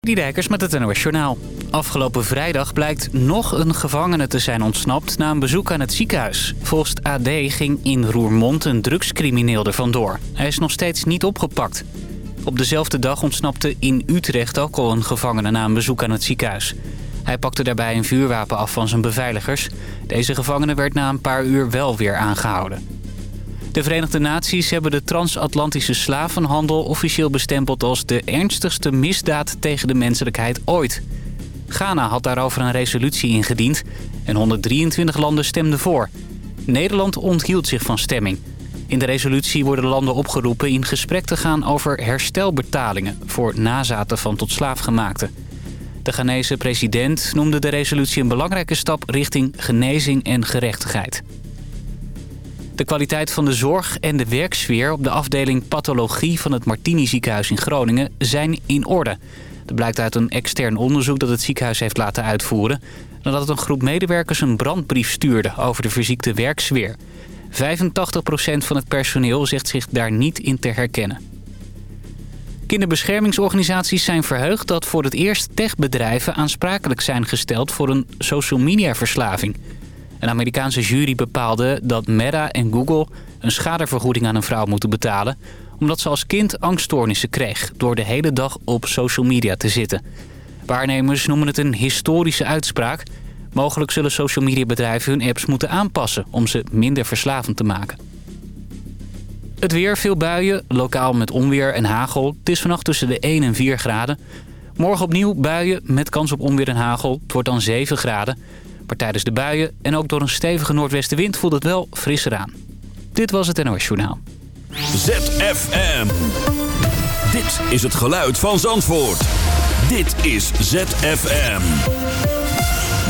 Die Dijkers met het NOS Journaal. Afgelopen vrijdag blijkt nog een gevangene te zijn ontsnapt na een bezoek aan het ziekenhuis. Volgens AD ging in Roermond een drugscrimineel er vandoor. Hij is nog steeds niet opgepakt. Op dezelfde dag ontsnapte in Utrecht ook al een gevangene na een bezoek aan het ziekenhuis. Hij pakte daarbij een vuurwapen af van zijn beveiligers. Deze gevangene werd na een paar uur wel weer aangehouden. De Verenigde Naties hebben de transatlantische slavenhandel officieel bestempeld als de ernstigste misdaad tegen de menselijkheid ooit. Ghana had daarover een resolutie ingediend en 123 landen stemden voor. Nederland onthield zich van stemming. In de resolutie worden landen opgeroepen in gesprek te gaan over herstelbetalingen voor nazaten van tot slaafgemaakten. De Ghanese president noemde de resolutie een belangrijke stap richting genezing en gerechtigheid. De kwaliteit van de zorg en de werksfeer op de afdeling pathologie van het Martini ziekenhuis in Groningen zijn in orde. Dat blijkt uit een extern onderzoek dat het ziekenhuis heeft laten uitvoeren... nadat een groep medewerkers een brandbrief stuurde over de verziekte werksfeer. 85% van het personeel zegt zich daar niet in te herkennen. Kinderbeschermingsorganisaties zijn verheugd dat voor het eerst techbedrijven aansprakelijk zijn gesteld voor een social media verslaving... Een Amerikaanse jury bepaalde dat Meta en Google een schadevergoeding aan een vrouw moeten betalen... omdat ze als kind angststoornissen kreeg door de hele dag op social media te zitten. Waarnemers noemen het een historische uitspraak. Mogelijk zullen social media bedrijven hun apps moeten aanpassen om ze minder verslavend te maken. Het weer, veel buien, lokaal met onweer en hagel. Het is vannacht tussen de 1 en 4 graden. Morgen opnieuw buien met kans op onweer en hagel. Het wordt dan 7 graden. Tijdens de buien en ook door een stevige noordwestenwind voelt het wel frisser aan. Dit was het NOS Journaal. ZFM. Dit is het geluid van Zandvoort. Dit is ZFM.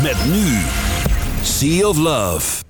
Met nu. Sea of Love.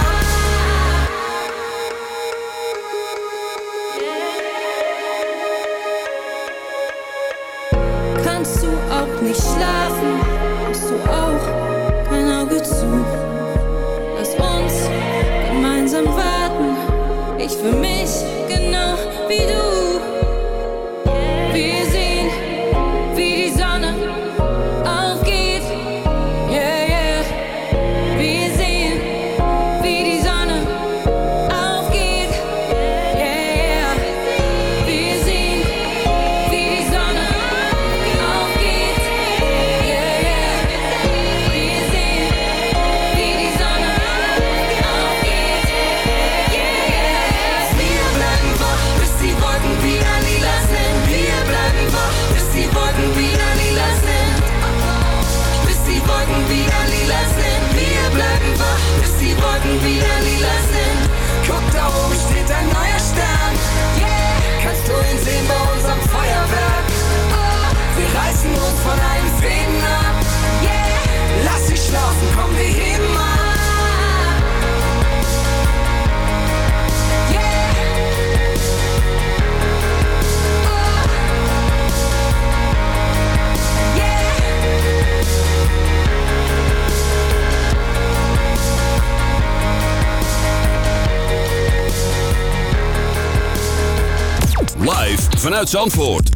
vanuit Zandvoort.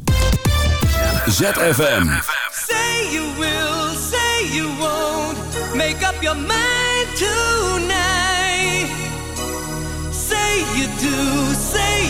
ZFM. Say you will, say you won't. Make up your mind tonight. Say you do, say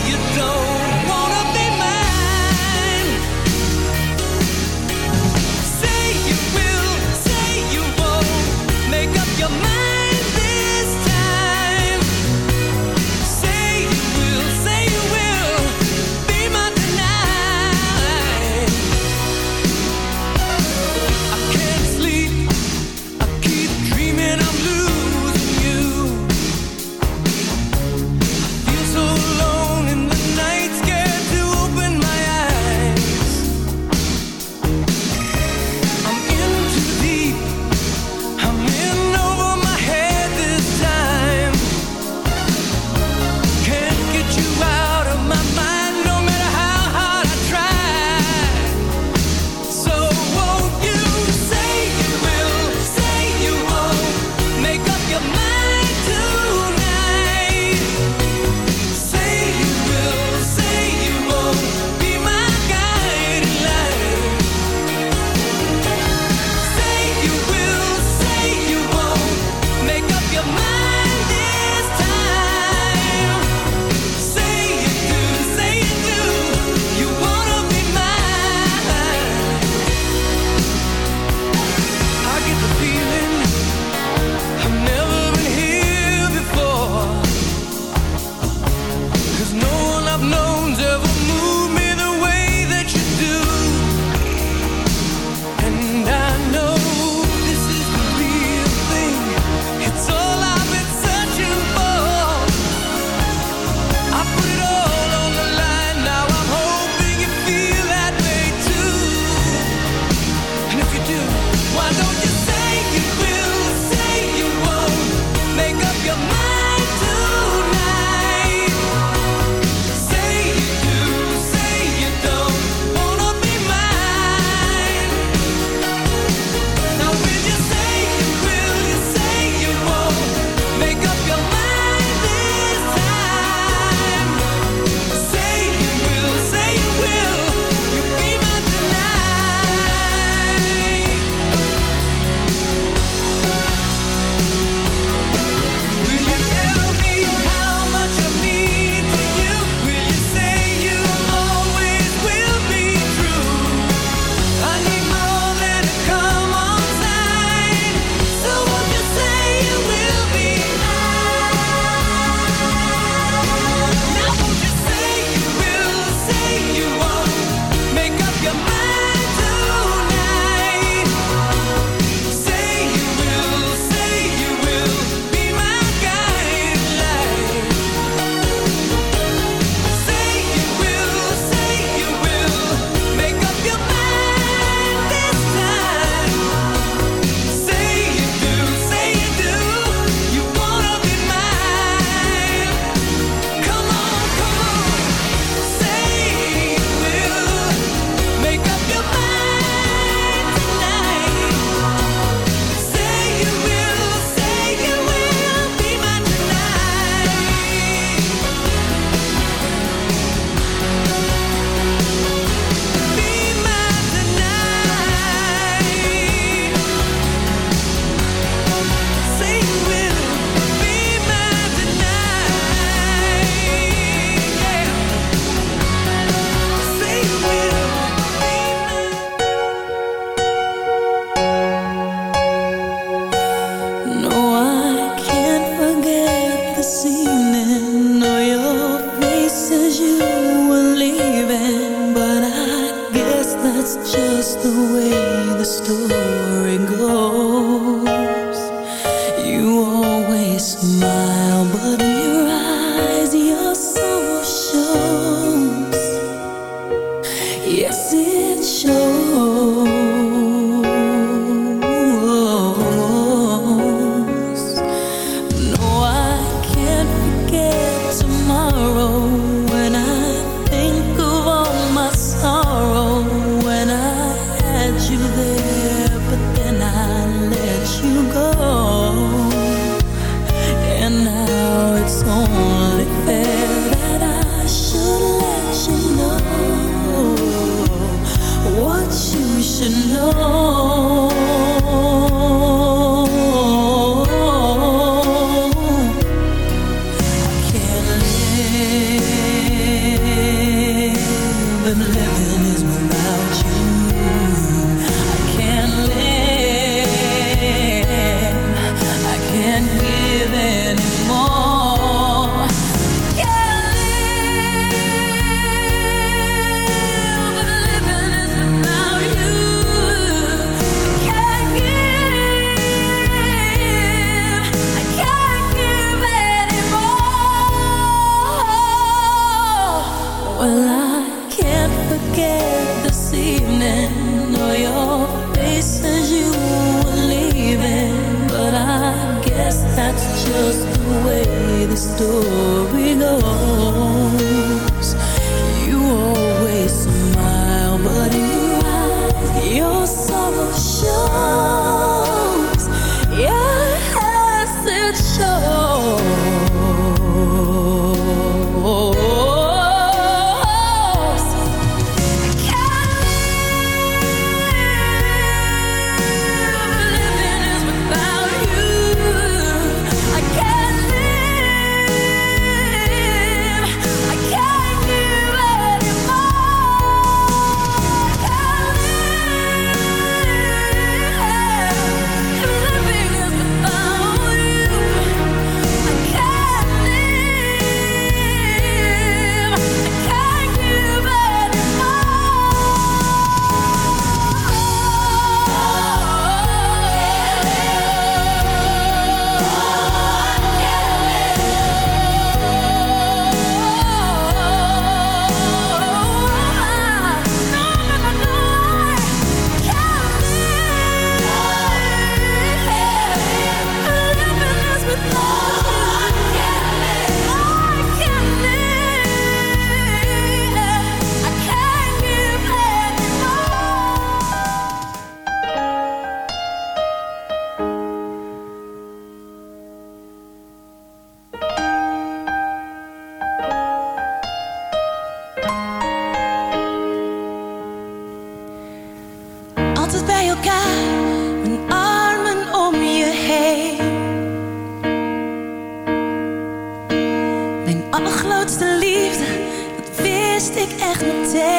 echt meteen.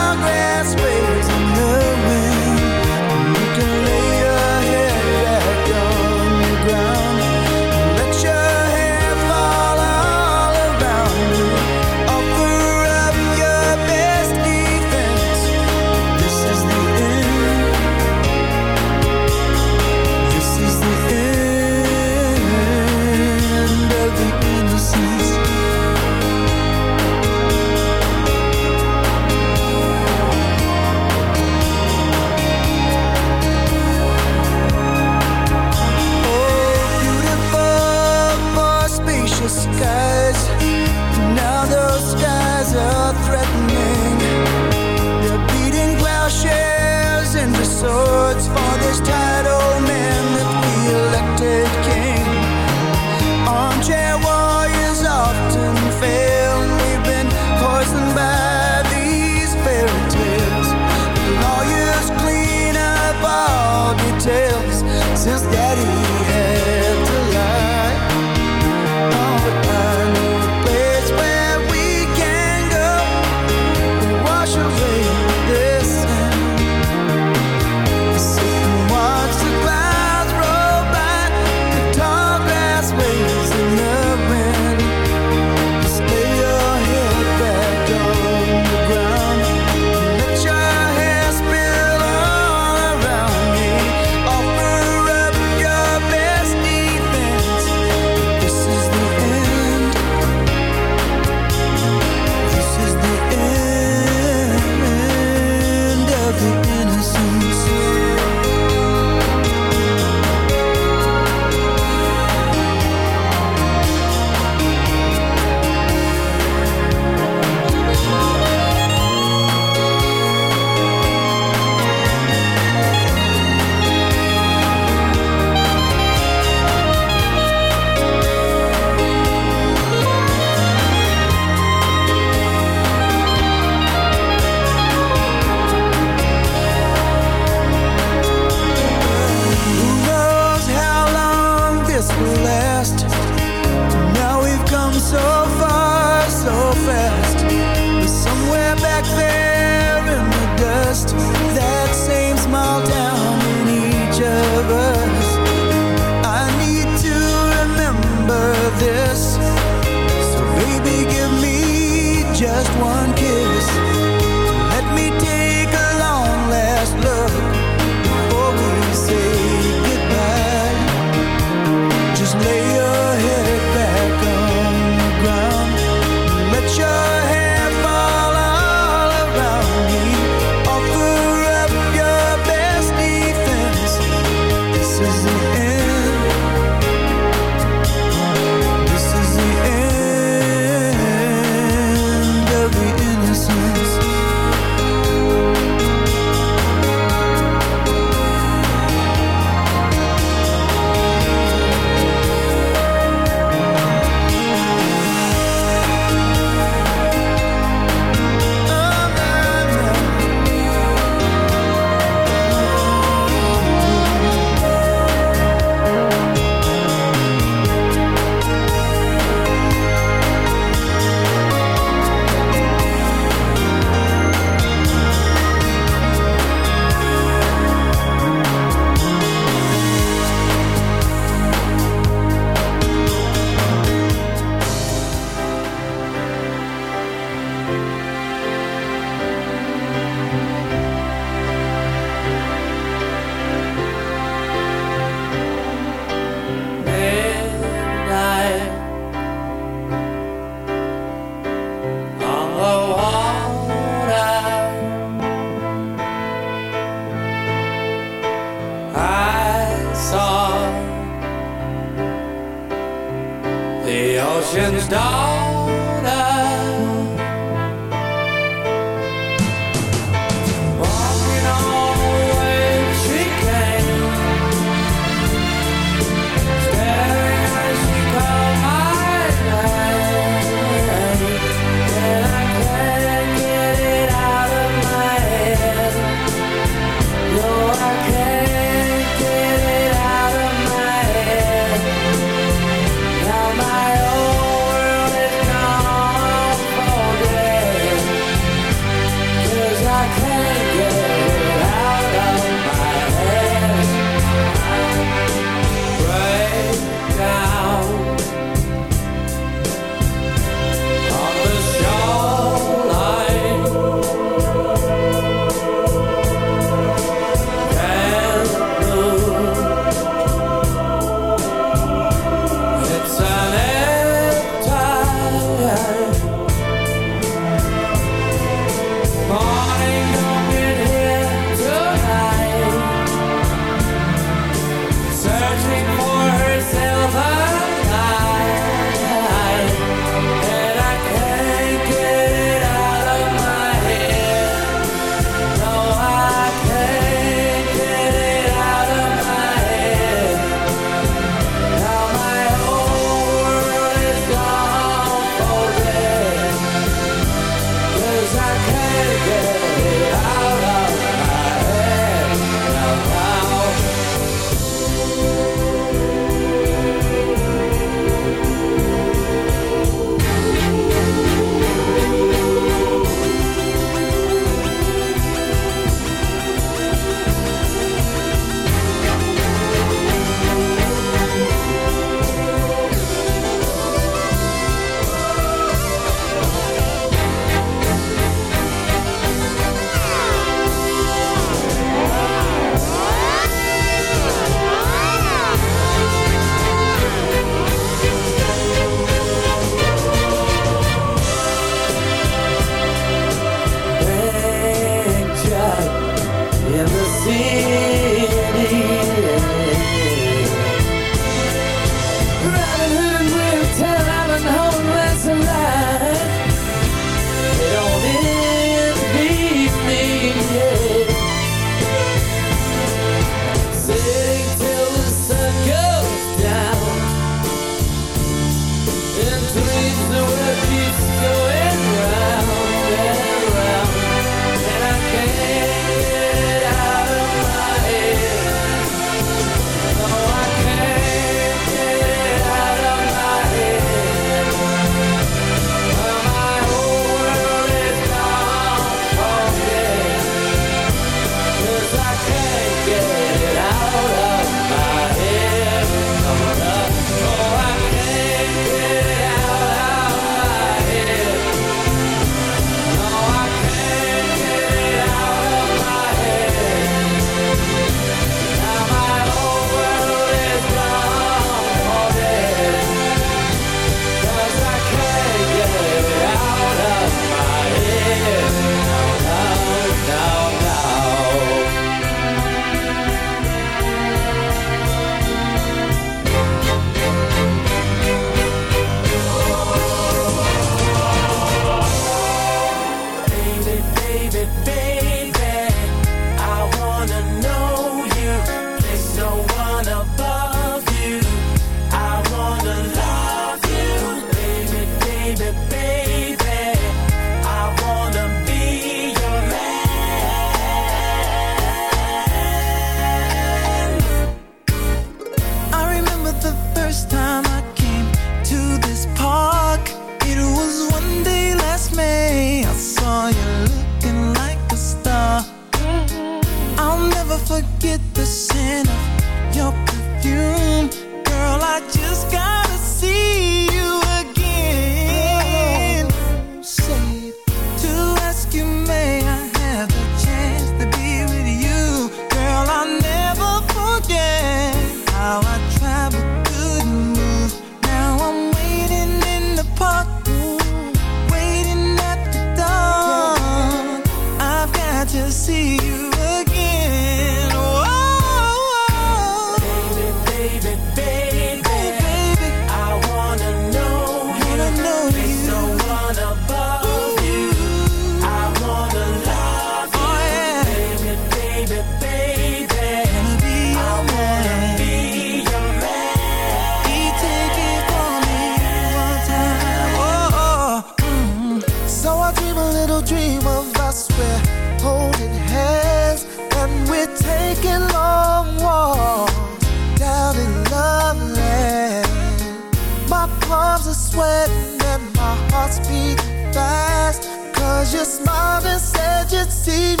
smiled and said you'd see me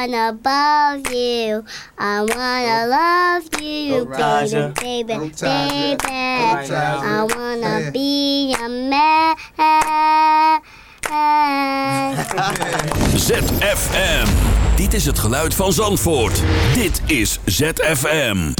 wanna love you. I wanna oh. love you, oh, baby, baby, baby. I wanna be a man. ZFM. Dit is het geluid van Zandvoort. Dit is ZFM.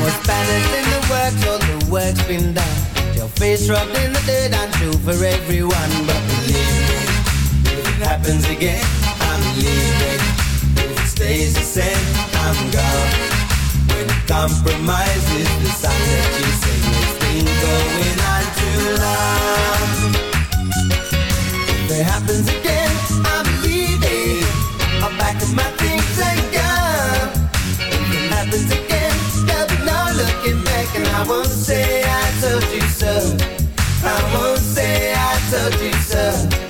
was banished in the work till the work's been done. Your face rubbed in the dirt and true for everyone. But believe me, if it happens again, I'm leaving. If it stays the same, I'm gone. When it compromises the sign that you sing, it's been going on too long. If it happens again. and I won't say I told you so. I won't say I told you so.